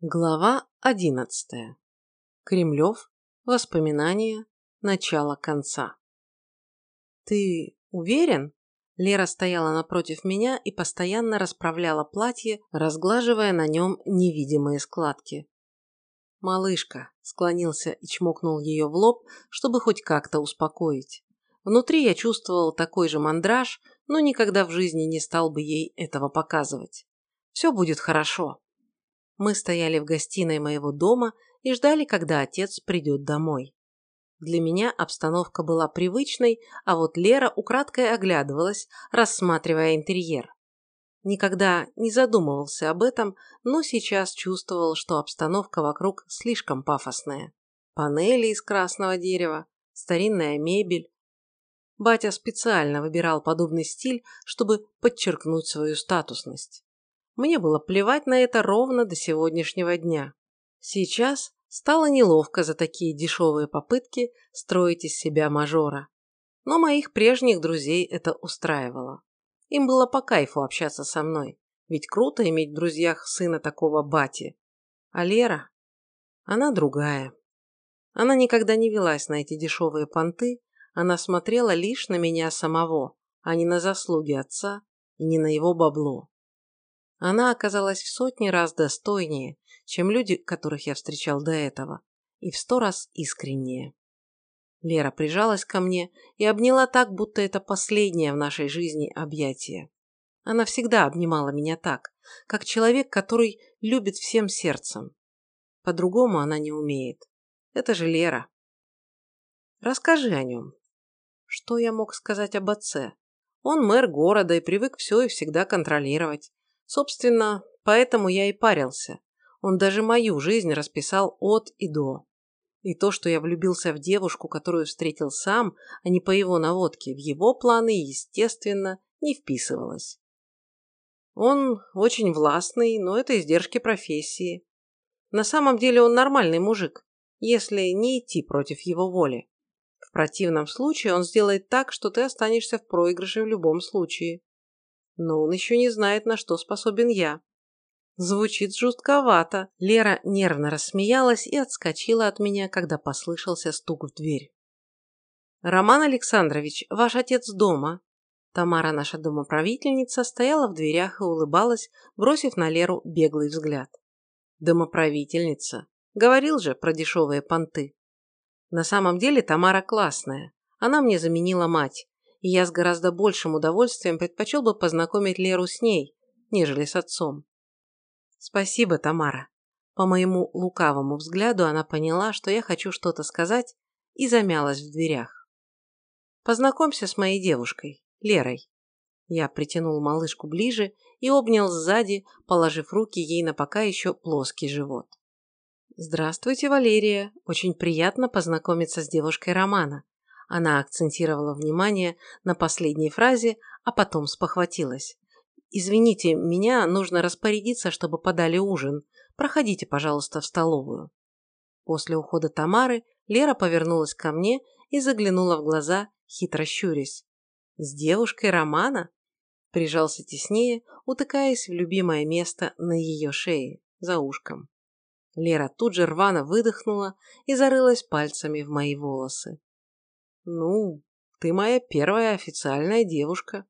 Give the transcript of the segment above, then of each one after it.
Глава одиннадцатая. Кремлев. Воспоминания. Начало конца. «Ты уверен?» Лера стояла напротив меня и постоянно расправляла платье, разглаживая на нем невидимые складки. «Малышка», – склонился и чмокнул ее в лоб, чтобы хоть как-то успокоить. Внутри я чувствовал такой же мандраж, но никогда в жизни не стал бы ей этого показывать. «Все будет хорошо». Мы стояли в гостиной моего дома и ждали, когда отец придет домой. Для меня обстановка была привычной, а вот Лера украдкой оглядывалась, рассматривая интерьер. Никогда не задумывался об этом, но сейчас чувствовал, что обстановка вокруг слишком пафосная. Панели из красного дерева, старинная мебель. Батя специально выбирал подобный стиль, чтобы подчеркнуть свою статусность. Мне было плевать на это ровно до сегодняшнего дня. Сейчас стало неловко за такие дешевые попытки строить из себя мажора. Но моих прежних друзей это устраивало. Им было по кайфу общаться со мной, ведь круто иметь в друзьях сына такого бати. А Лера? Она другая. Она никогда не велась на эти дешевые понты, она смотрела лишь на меня самого, а не на заслуги отца и не на его бабло. Она оказалась в сотни раз достойнее, чем люди, которых я встречал до этого, и в сто раз искреннее. Лера прижалась ко мне и обняла так, будто это последнее в нашей жизни объятие. Она всегда обнимала меня так, как человек, который любит всем сердцем. По-другому она не умеет. Это же Лера. Расскажи о нем. Что я мог сказать об отце? Он мэр города и привык все и всегда контролировать. Собственно, поэтому я и парился. Он даже мою жизнь расписал от и до. И то, что я влюбился в девушку, которую встретил сам, а не по его наводке, в его планы, естественно, не вписывалось. Он очень властный, но это издержки профессии. На самом деле он нормальный мужик, если не идти против его воли. В противном случае он сделает так, что ты останешься в проигрыше в любом случае но он еще не знает, на что способен я. Звучит жутковато. Лера нервно рассмеялась и отскочила от меня, когда послышался стук в дверь. «Роман Александрович, ваш отец дома». Тамара, наша домоправительница, стояла в дверях и улыбалась, бросив на Леру беглый взгляд. «Домоправительница. Говорил же про дешевые понты». На самом деле Тамара классная. Она мне заменила мать и я с гораздо большим удовольствием предпочел бы познакомить Леру с ней, нежели с отцом. Спасибо, Тамара. По моему лукавому взгляду она поняла, что я хочу что-то сказать, и замялась в дверях. Познакомься с моей девушкой, Лерой. Я притянул малышку ближе и обнял сзади, положив руки ей на пока еще плоский живот. «Здравствуйте, Валерия. Очень приятно познакомиться с девушкой Романа. Она акцентировала внимание на последней фразе, а потом спохватилась. «Извините, меня нужно распорядиться, чтобы подали ужин. Проходите, пожалуйста, в столовую». После ухода Тамары Лера повернулась ко мне и заглянула в глаза, хитро щурясь. «С девушкой Романа?» Прижался теснее, утыкаясь в любимое место на ее шее, за ушком. Лера тут же рвано выдохнула и зарылась пальцами в мои волосы. «Ну, ты моя первая официальная девушка».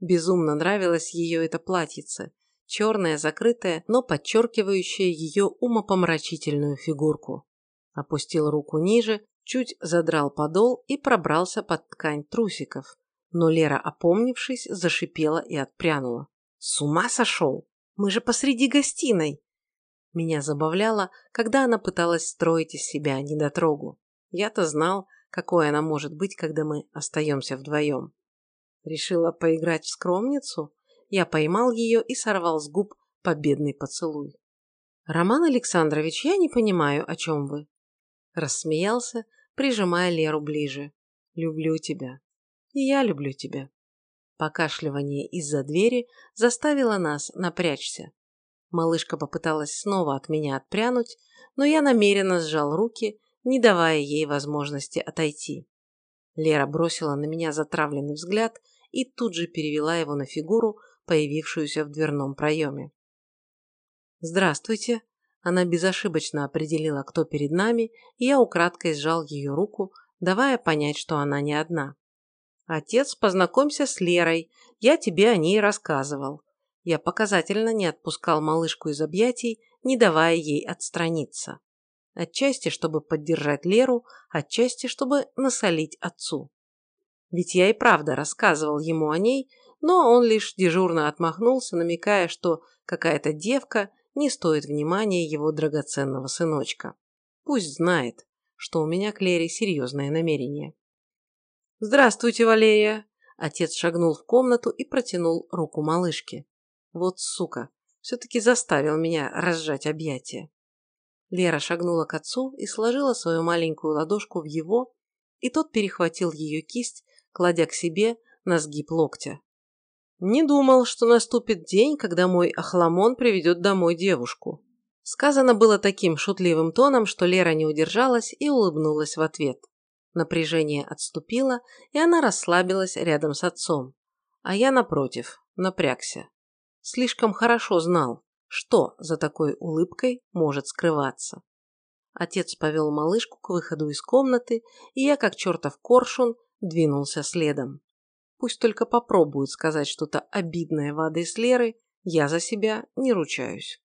Безумно нравилось ее это платьице, черное, закрытое, но подчеркивающее ее умопомрачительную фигурку. Опустил руку ниже, чуть задрал подол и пробрался под ткань трусиков. Но Лера, опомнившись, зашипела и отпрянула. «С ума сошел? Мы же посреди гостиной!» Меня забавляло, когда она пыталась строить из себя недотрогу. Я-то знал, какой она может быть, когда мы остаемся вдвоем. Решила поиграть в скромницу? Я поймал ее и сорвал с губ победный поцелуй. «Роман Александрович, я не понимаю, о чем вы?» Рассмеялся, прижимая Леру ближе. «Люблю тебя. И я люблю тебя». Покашливание из-за двери заставило нас напрячься. Малышка попыталась снова от меня отпрянуть, но я намеренно сжал руки не давая ей возможности отойти. Лера бросила на меня затравленный взгляд и тут же перевела его на фигуру, появившуюся в дверном проеме. «Здравствуйте. Она безошибочно определила, кто перед нами, и я украдкой сжал ее руку, давая понять, что она не одна. «Отец, познакомься с Лерой, я тебе о ней рассказывал». Я показательно не отпускал малышку из объятий, не давая ей отстраниться. Отчасти, чтобы поддержать Леру, отчасти, чтобы насолить отцу. Ведь я и правда рассказывал ему о ней, но он лишь дежурно отмахнулся, намекая, что какая-то девка не стоит внимания его драгоценного сыночка. Пусть знает, что у меня к Лере серьезное намерение. «Здравствуйте, Валерия!» Отец шагнул в комнату и протянул руку малышке. Вот сука, все-таки заставил меня разжать объятия. Лера шагнула к отцу и сложила свою маленькую ладошку в его, и тот перехватил ее кисть, кладя к себе на сгиб локтя. Не думал, что наступит день, когда мой охламон приведет домой девушку. Сказано было таким шутливым тоном, что Лера не удержалась и улыбнулась в ответ. Напряжение отступило, и она расслабилась рядом с отцом. А я, напротив, напрягся. Слишком хорошо знал, что за такой улыбкой может скрываться. Отец повел малышку к выходу из комнаты, и я, как чертов коршун, двинулся следом. Пусть только попробуют сказать что-то обидное в адрес Леры, я за себя не ручаюсь.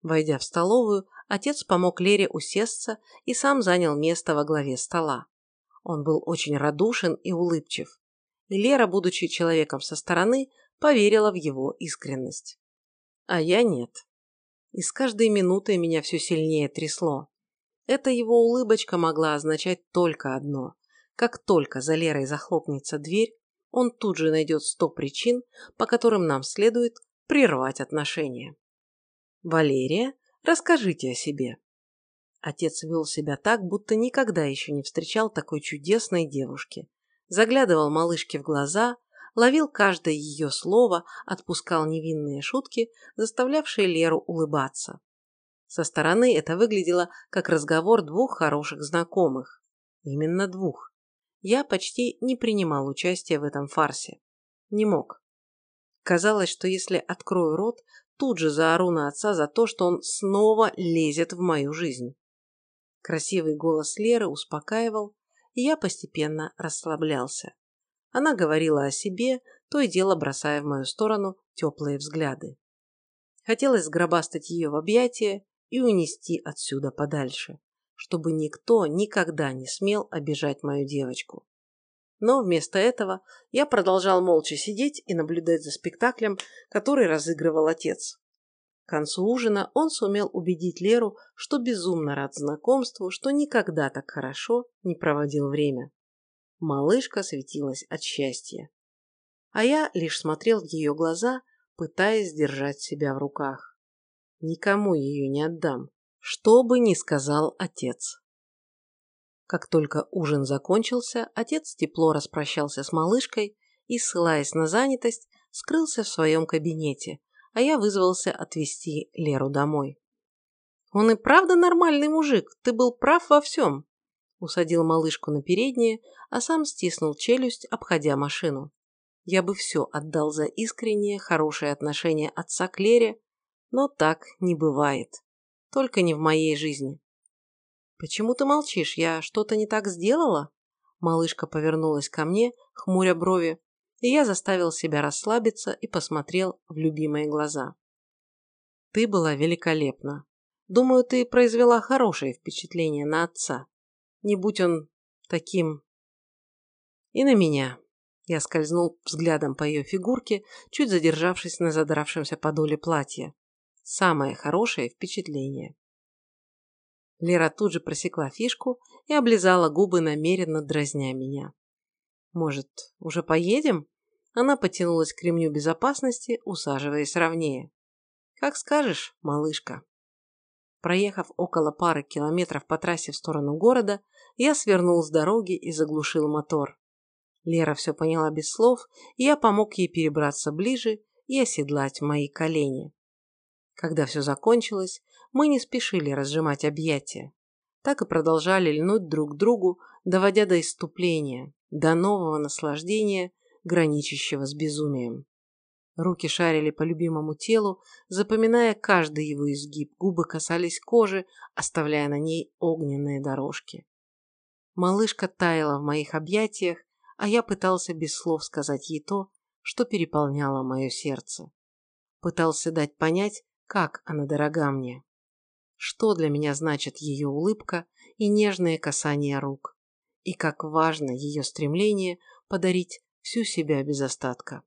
Войдя в столовую, отец помог Лере усесться и сам занял место во главе стола. Он был очень радушен и улыбчив. И Лера, будучи человеком со стороны, поверила в его искренность. А я нет. И с каждой минутой меня все сильнее трясло. Эта его улыбочка могла означать только одно. Как только за Лерой захлопнется дверь, он тут же найдет сто причин, по которым нам следует прервать отношения. Валерия, расскажите о себе. Отец вел себя так, будто никогда еще не встречал такой чудесной девушки. Заглядывал малышке в глаза, ловил каждое ее слово, отпускал невинные шутки, заставлявшие Леру улыбаться. Со стороны это выглядело как разговор двух хороших знакомых. Именно двух. Я почти не принимал участия в этом фарсе. Не мог. Казалось, что если открою рот, тут же заору на отца за то, что он снова лезет в мою жизнь. Красивый голос Леры успокаивал, и я постепенно расслаблялся. Она говорила о себе, то и дело бросая в мою сторону теплые взгляды. Хотелось сгробастать ее в объятия и унести отсюда подальше, чтобы никто никогда не смел обижать мою девочку. Но вместо этого я продолжал молча сидеть и наблюдать за спектаклем, который разыгрывал отец. К концу ужина он сумел убедить Леру, что безумно рад знакомству, что никогда так хорошо не проводил время. Малышка светилась от счастья. А я лишь смотрел в ее глаза, пытаясь держать себя в руках. Никому ее не отдам, что бы ни сказал отец. Как только ужин закончился, отец тепло распрощался с малышкой и, ссылаясь на занятость, скрылся в своем кабинете, а я вызвался отвезти Леру домой. «Он и правда нормальный мужик, ты был прав во всем», усадил малышку на переднее, а сам стиснул челюсть, обходя машину. Я бы все отдал за искреннее, хорошее отношение отца к Лере, но так не бывает. Только не в моей жизни. «Почему ты молчишь? Я что-то не так сделала?» Малышка повернулась ко мне, хмуря брови, и я заставил себя расслабиться и посмотрел в любимые глаза. Ты была великолепна. Думаю, ты произвела хорошее впечатление на отца. Не будь он таким... И на меня. Я скользнул взглядом по ее фигурке, чуть задержавшись на задравшемся подоле платья. Самое хорошее впечатление. Лера тут же просекла фишку и облизала губы, намеренно дразня меня. «Может, уже поедем?» Она потянулась к ремню безопасности, усаживаясь ровнее. «Как скажешь, малышка». Проехав около пары километров по трассе в сторону города, я свернул с дороги и заглушил мотор. Лера все поняла без слов, и я помог ей перебраться ближе и оседлать мои колени. Когда все закончилось, мы не спешили разжимать объятия. Так и продолжали льнуть друг к другу, доводя до иступления, до нового наслаждения – граничащего с безумием. Руки шарили по любимому телу, запоминая каждый его изгиб, губы касались кожи, оставляя на ней огненные дорожки. Малышка таяла в моих объятиях, а я пытался без слов сказать ей то, что переполняло мое сердце. Пытался дать понять, как она дорога мне. Что для меня значит ее улыбка и нежное касание рук. И как важно ее стремление подарить всю себя без остатка.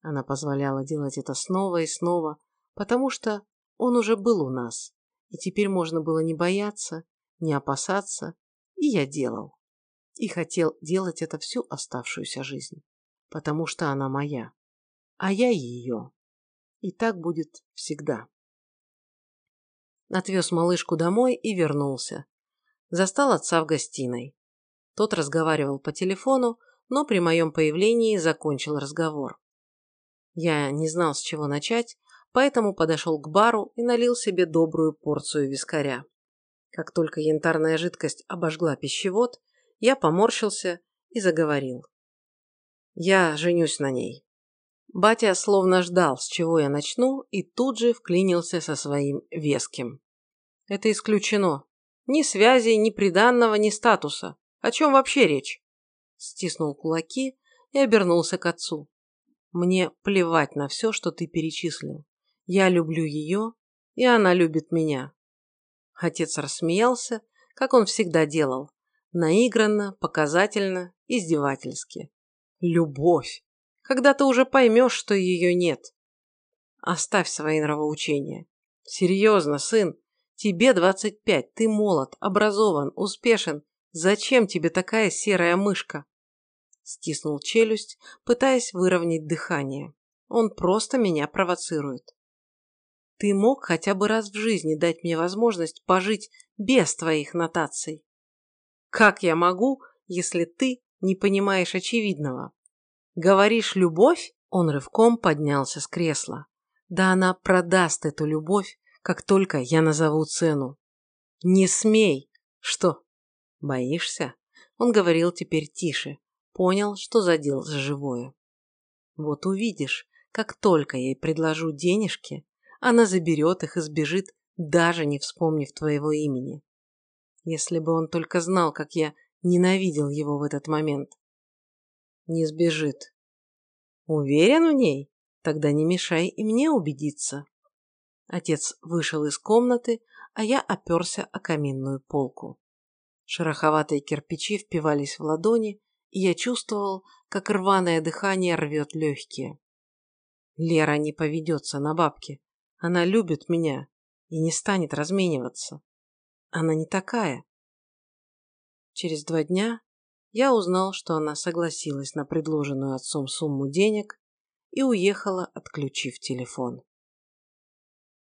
Она позволяла делать это снова и снова, потому что он уже был у нас, и теперь можно было не бояться, не опасаться, и я делал. И хотел делать это всю оставшуюся жизнь, потому что она моя, а я ее. И так будет всегда. Отвез малышку домой и вернулся. Застал отца в гостиной. Тот разговаривал по телефону, но при моем появлении закончил разговор. Я не знал, с чего начать, поэтому подошел к бару и налил себе добрую порцию вискаря. Как только янтарная жидкость обожгла пищевод, я поморщился и заговорил. Я женюсь на ней. Батя словно ждал, с чего я начну, и тут же вклинился со своим веским. Это исключено. Ни связи, ни приданного, ни статуса. О чем вообще речь? Стиснул кулаки и обернулся к отцу. Мне плевать на все, что ты перечислил. Я люблю ее, и она любит меня. Отец рассмеялся, как он всегда делал. Наигранно, показательно, издевательски. Любовь. Когда ты уже поймешь, что ее нет. Оставь свои нравоучения. Серьезно, сын. Тебе 25, ты молод, образован, успешен. Зачем тебе такая серая мышка? Стиснул челюсть, пытаясь выровнять дыхание. Он просто меня провоцирует. Ты мог хотя бы раз в жизни дать мне возможность пожить без твоих нотаций. Как я могу, если ты не понимаешь очевидного? Говоришь «любовь»? Он рывком поднялся с кресла. Да она продаст эту любовь, как только я назову цену. Не смей! Что, боишься? Он говорил теперь тише, Понял, что задел за живое. Вот увидишь, как только я ей предложу денежки, она заберет их и сбежит, даже не вспомнив твоего имени. Если бы он только знал, как я ненавидел его в этот момент. Не сбежит. Уверен в ней? Тогда не мешай и мне убедиться. Отец вышел из комнаты, а я оперся о каминную полку. Шероховатые кирпичи впивались в ладони, и я чувствовал, как рваное дыхание рвет легкие. Лера не поведется на бабки. Она любит меня и не станет размениваться. Она не такая. Через два дня я узнал, что она согласилась на предложенную отцом сумму денег и уехала, отключив телефон.